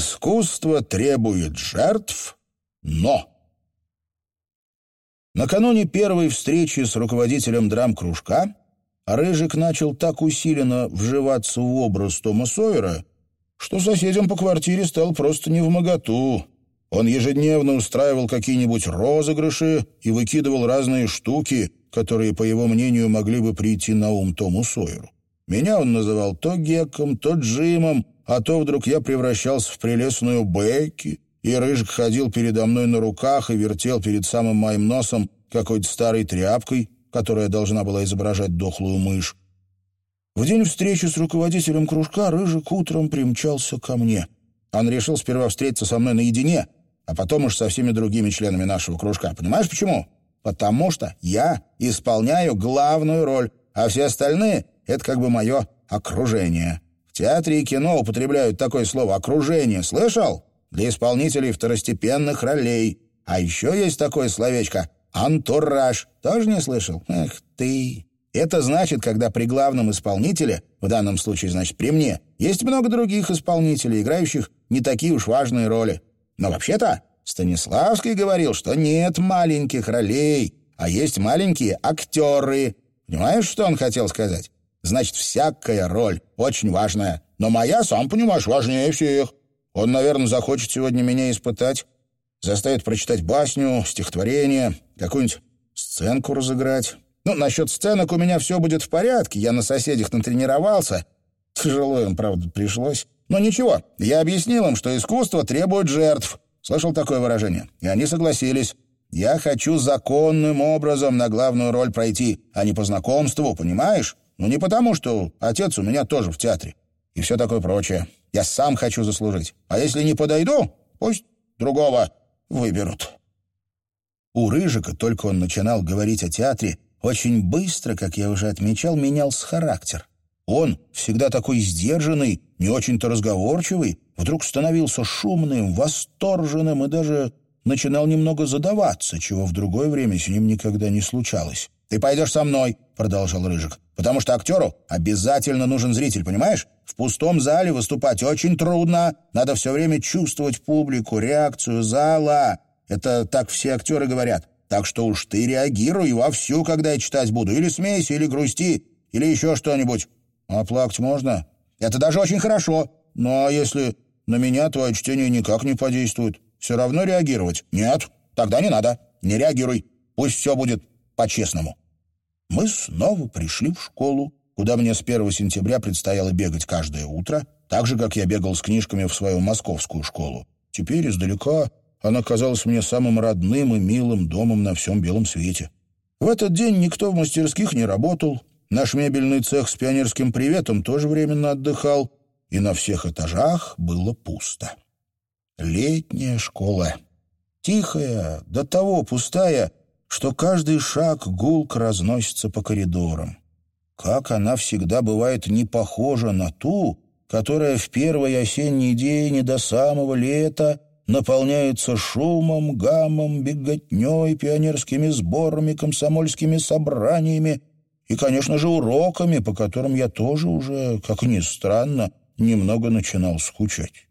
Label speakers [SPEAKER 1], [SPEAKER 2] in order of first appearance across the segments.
[SPEAKER 1] Искусство требует жертв, но... Накануне первой встречи с руководителем драм-кружка Рыжик начал так усиленно вживаться в образ Тома Сойера, что соседям по квартире стал просто не в моготу. Он ежедневно устраивал какие-нибудь розыгрыши и выкидывал разные штуки, которые, по его мнению, могли бы прийти на ум Тому Сойеру. Меня он называл то Геком, то Джимом, а то вдруг я превращался в прелестную Бекки, и Рыжик ходил передо мной на руках и вертел перед самым моим носом какой-то старой тряпкой, которая должна была изображать дохлую мышь. В день встречи с руководителем кружка Рыжик утром примчался ко мне. Он решил сперва встретиться со мной наедине, а потом уж со всеми другими членами нашего кружка. Понимаешь, почему? Потому что я исполняю главную роль, а все остальные — это как бы мое окружение. В театре и кино употребляют такое слово «окружение». Слышал? Для исполнителей второстепенных ролей. А еще есть такое словечко «антураж». Тоже не слышал? Эх ты! Это значит, когда при главном исполнителе, в данном случае, значит, при мне, есть много других исполнителей, играющих не такие уж важные роли. Но вообще-то Станиславский говорил, что нет маленьких ролей, а есть маленькие актеры. Понимаешь, что он хотел сказать? Значит, всякая роль очень важная, но моя, сам понимаешь, важнее всех. Он, наверное, захочет сегодня меня испытать, заставит прочитать басню, стихотворение, какую-нибудь сценку разыграть. Ну, насчет сценок у меня все будет в порядке, я на соседях натренировался. Тяжело им, правда, пришлось. Но ничего, я объяснил им, что искусство требует жертв. Слышал такое выражение? И они согласились. Я хочу законным образом на главную роль пройти, а не по знакомству, понимаешь? Ну, не потому, что отец у меня тоже в театре. И все такое прочее. Я сам хочу заслужить. А если не подойду, пусть другого выберут. У Рыжика, только он начинал говорить о театре, очень быстро, как я уже отмечал, менялся характер. Он, всегда такой сдержанный, не очень-то разговорчивый, вдруг становился шумным, восторженным и даже начинал немного задаваться, чего в другое время с ним никогда не случалось. «Ты пойдешь со мной», — продолжал Рыжик, «потому что актеру обязательно нужен зритель, понимаешь? В пустом зале выступать очень трудно, надо все время чувствовать публику, реакцию зала. Это так все актеры говорят. Так что уж ты реагируй вовсю, когда я читать буду. Или смейся, или грусти, или еще что-нибудь. А плакать можно? Это даже очень хорошо. Но если на меня твое чтение никак не подействует, все равно реагировать? Нет, тогда не надо. Не реагируй. Пусть все будет по-честному. Мы снова пришли в школу, куда мне с 1 сентября предстояло бегать каждое утро, так же, как я бегал с книжками в свою московскую школу. Теперь издалека она казалась мне самым родным и милым домом на всем белом свете. В этот день никто в мастерских не работал, наш мебельный цех с пионерским приветом тоже временно отдыхал, и на всех этажах было пусто. Летняя школа. Тихая, до того пустая, что каждый шаг гулко разносится по коридорам. Как она всегда бывает не похожа на ту, которая в первый осенний день и до самого лета наполняется шумом, гамом, беготней, пионерскими сборами, комсомольскими собраниями и, конечно же, уроками, по которым я тоже уже, как ни странно, немного начинал скучать.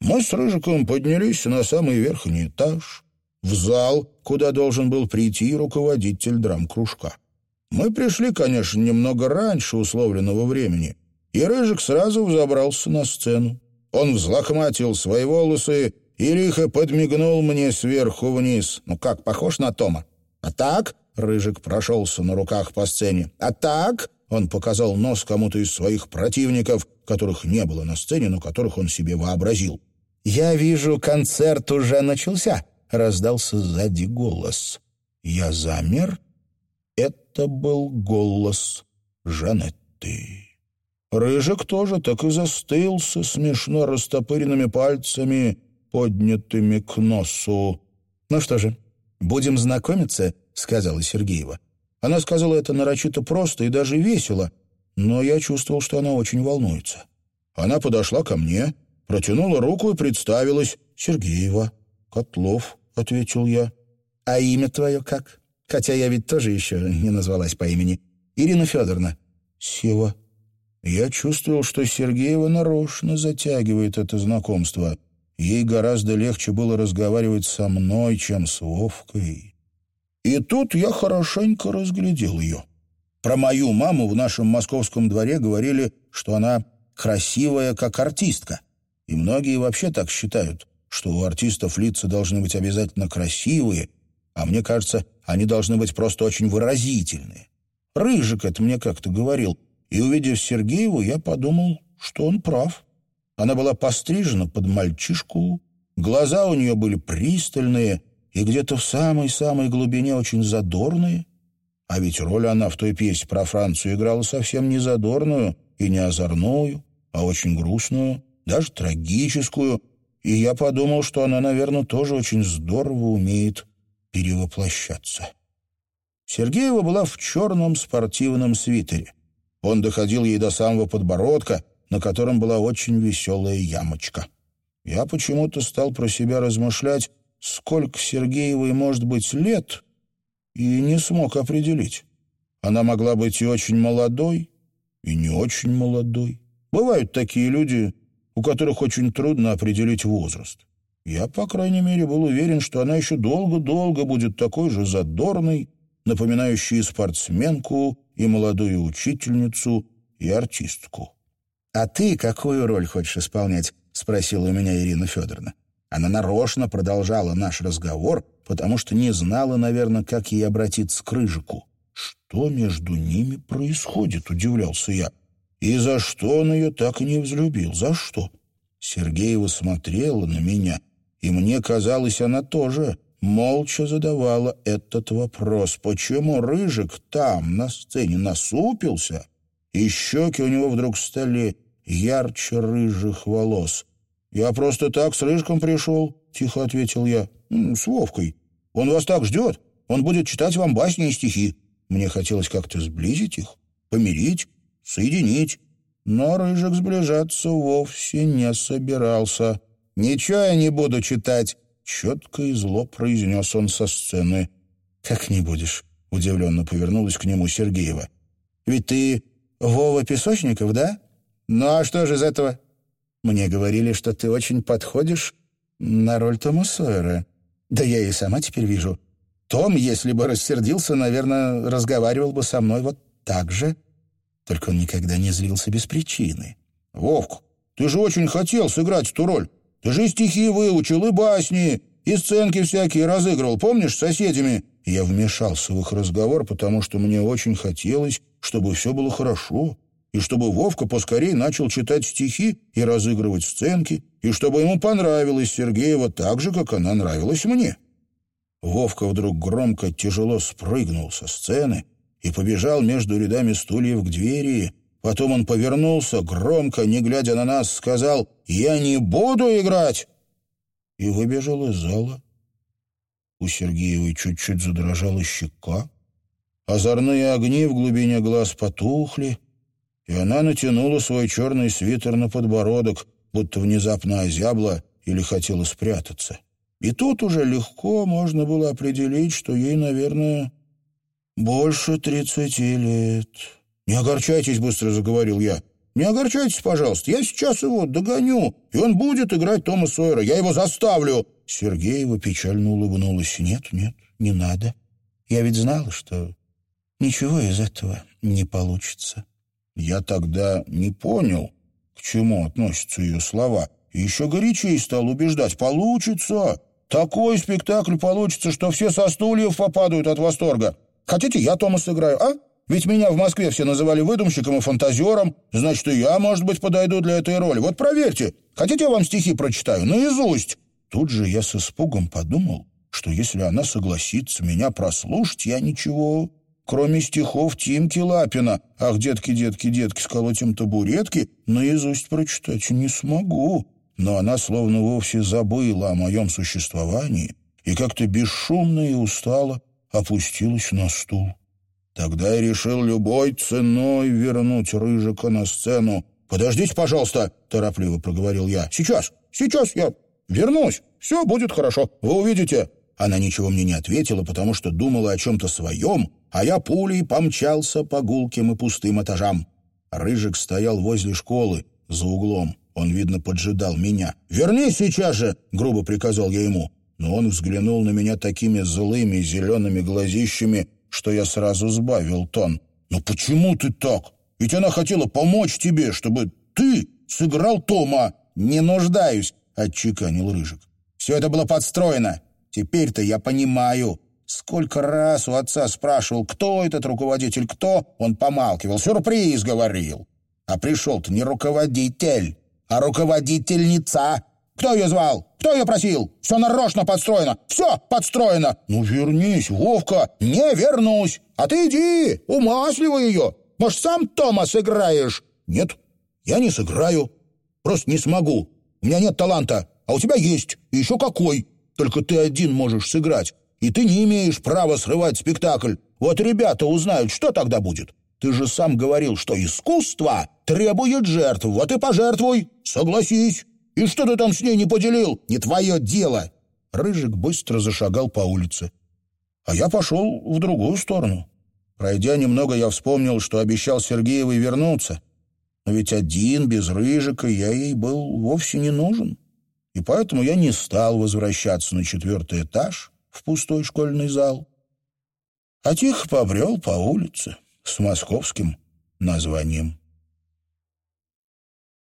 [SPEAKER 1] Мы с Рыжиком поднялись на самый верхний этаж, в зал, куда должен был прийти руководитель драм-кружка. Мы пришли, конечно, немного раньше условленного времени, и Рыжик сразу взобрался на сцену. Он взлохматил свои волосы и лихо подмигнул мне сверху вниз. Ну как, похож на Тома? А так? Рыжик прошелся на руках по сцене. А так? Он показал нос кому-то из своих противников, которых не было на сцене, но которых он себе вообразил. «Я вижу, концерт уже начался», — раздался сзади голос. Я замер. Это был голос Жанетты. Рыжик тоже так и застыл со смешно растопыренными пальцами, поднятыми к носу. «Ну что же, будем знакомиться?» — сказала Сергеева. Она сказала это нарочито просто и даже весело, но я чувствовал, что она очень волнуется. Она подошла ко мне, протянула руку и представилась. «Сергеева, Котлов», — ответил я. «А имя твое как? Хотя я ведь тоже еще не назвалась по имени. Ирина Федоровна». «Сева». Я чувствовал, что Сергеева нарочно затягивает это знакомство — ей гораздо легче было разговаривать со мной, чем с Вовкой. И тут я хорошенько разглядел ее. Про мою маму в нашем московском дворе говорили, что она красивая, как артистка. И многие вообще так считают, что у артистов лица должны быть обязательно красивые, а мне кажется, они должны быть просто очень выразительные. Рыжик это мне как-то говорил, и, увидев Сергееву, я подумал, что он прав. Она была пострижена под мальчишку, глаза у нее были пристальные и где-то в самой-самой глубине очень задорные. А ведь роль она в той пьесе про Францию играла совсем не задорную и не озорную, а очень грустную, даже трагическую, и я подумал, что она, наверное, тоже очень здорово умеет перевоплощаться. Сергеева была в черном спортивном свитере. Он доходил ей до самого подбородка, на котором была очень веселая ямочка. Я почему-то стал про себя размышлять, сколько Сергеевой может быть лет, и не смог определить. Она могла быть и очень молодой, и не очень молодой. Бывают такие люди, у которых очень трудно определить возраст. Я, по крайней мере, был уверен, что она еще долго-долго будет такой же задорной, напоминающей спортсменку и молодую учительницу и артистку. «А ты какую роль хочешь исполнять?» — спросила у меня Ирина Федоровна. Она нарочно продолжала наш разговор, потому что не знала, наверное, как ей обратиться к Рыжику. «Что между ними происходит?» — удивлялся я. «И за что он ее так не взлюбил? За что?» Сергеева смотрела на меня, и мне казалось, она тоже молча задавала этот вопрос. Почему Рыжик там, на сцене, насупился, и щеки у него вдруг стали ярче рыжих волос? «Я просто так с Рыжком пришел», — тихо ответил я. «С Вовкой. Он вас так ждет. Он будет читать вам басни и стихи. Мне хотелось как-то сблизить их, помирить, соединить. Но Рыжик сближаться вовсе не собирался. «Ничего я не буду читать», — четко и зло произнес он со сцены. «Как не будешь?» — удивленно повернулась к нему Сергеева. «Ведь ты Вова Песочников, да? Ну а что же из этого?» «Мне говорили, что ты очень подходишь на роль Тома Сойера. Да я и сама теперь вижу. Том, если бы рассердился, наверное, разговаривал бы со мной вот так же. Только он никогда не злился без причины». «Вовк, ты же очень хотел сыграть эту роль. Ты же и стихи выучил, и басни, и сценки всякие разыгрывал, помнишь, с соседями?» Я вмешался в их разговор, потому что мне очень хотелось, чтобы все было хорошо, и чтобы Вовка поскорее начал читать стихи и разыгрывать сценки, и чтобы ему понравилась Сергеева так же, как она нравилась мне. Вовка вдруг громко, тяжело спрыгнул со сцены и побежал между рядами стульев к двери, Потом он повернулся, громко, не глядя на нас, сказал «Я не буду играть!» и выбежал из зала. У Сергеевой чуть-чуть задрожала щека, озорные огни в глубине глаз потухли, и она натянула свой черный свитер на подбородок, будто внезапно озябла или хотела спрятаться. И тут уже легко можно было определить, что ей, наверное, больше тридцати лет. «Не огорчайтесь», — быстро заговорил я. «Не огорчайтесь, пожалуйста. Я сейчас его догоню, и он будет играть Тома Сойера. Я его заставлю». Сергеева печально улыбнулась. «Нет, нет, не надо. Я ведь знала, что ничего из этого не получится». Я тогда не понял, к чему относятся ее слова, и еще горячей стал убеждать. «Получится! Такой спектакль получится, что все со стульев попадают от восторга. Хотите, я Тома сыграю, а?» Ведь меня в Москве все называли выдумщиком и фантазером, значит, и я, может быть, подойду для этой роли. Вот проверьте. Хотите, я вам стихи прочитаю? Наизусть!» Тут же я с испугом подумал, что если она согласится меня прослушать, я ничего, кроме стихов Тимки Лапина «Ах, детки, детки, детки, сколотим табуретки», наизусть прочитать не смогу. Но она словно вовсе забыла о моем существовании и как-то бесшумно и устало опустилась на стул. Тогда я решил любой ценой вернуть Рыжика на сцену. «Подождите, пожалуйста», — торопливо проговорил я. «Сейчас, сейчас я вернусь. Все будет хорошо. Вы увидите». Она ничего мне не ответила, потому что думала о чем-то своем, а я пулей помчался по гулким и пустым этажам. Рыжик стоял возле школы, за углом. Он, видно, поджидал меня. «Вернись сейчас же!» — грубо приказал я ему. Но он взглянул на меня такими злыми зелеными глазищами, что я сразу сбавил тон. «Но почему ты так? Ведь она хотела помочь тебе, чтобы ты сыграл Тома». «Не нуждаюсь», — отчеканил Рыжик. «Все это было подстроено. Теперь-то я понимаю. Сколько раз у отца спрашивал, кто этот руководитель, кто, он помалкивал. Сюрприз, говорил. А пришел-то не руководитель, а руководительница. Кто ее звал? Кто ее просил? Все нарочно подстроено. Все подстроено. Ну, вернись, Вовка. Не вернусь. А ты иди, умасливай ее. Может, сам Тома сыграешь? Нет, я не сыграю. Просто не смогу. У меня нет таланта, а у тебя есть. И еще какой. Только ты один можешь сыграть. И ты не имеешь права срывать спектакль. Вот ребята узнают, что тогда будет. Ты же сам говорил, что искусство требует жертв. Вот и пожертвуй. Согласись. И что ты там с ней не поделил? Не твое дело. Рыжик быстро зашагал по улице. А я пошел в другую сторону. Пройдя немного, я вспомнил, что обещал Сергеевой вернуться. Но ведь один, без Рыжика, я ей был вовсе не нужен. И поэтому я не стал возвращаться на четвертый этаж в пустой школьный зал, а тихо побрел по улице с московским названием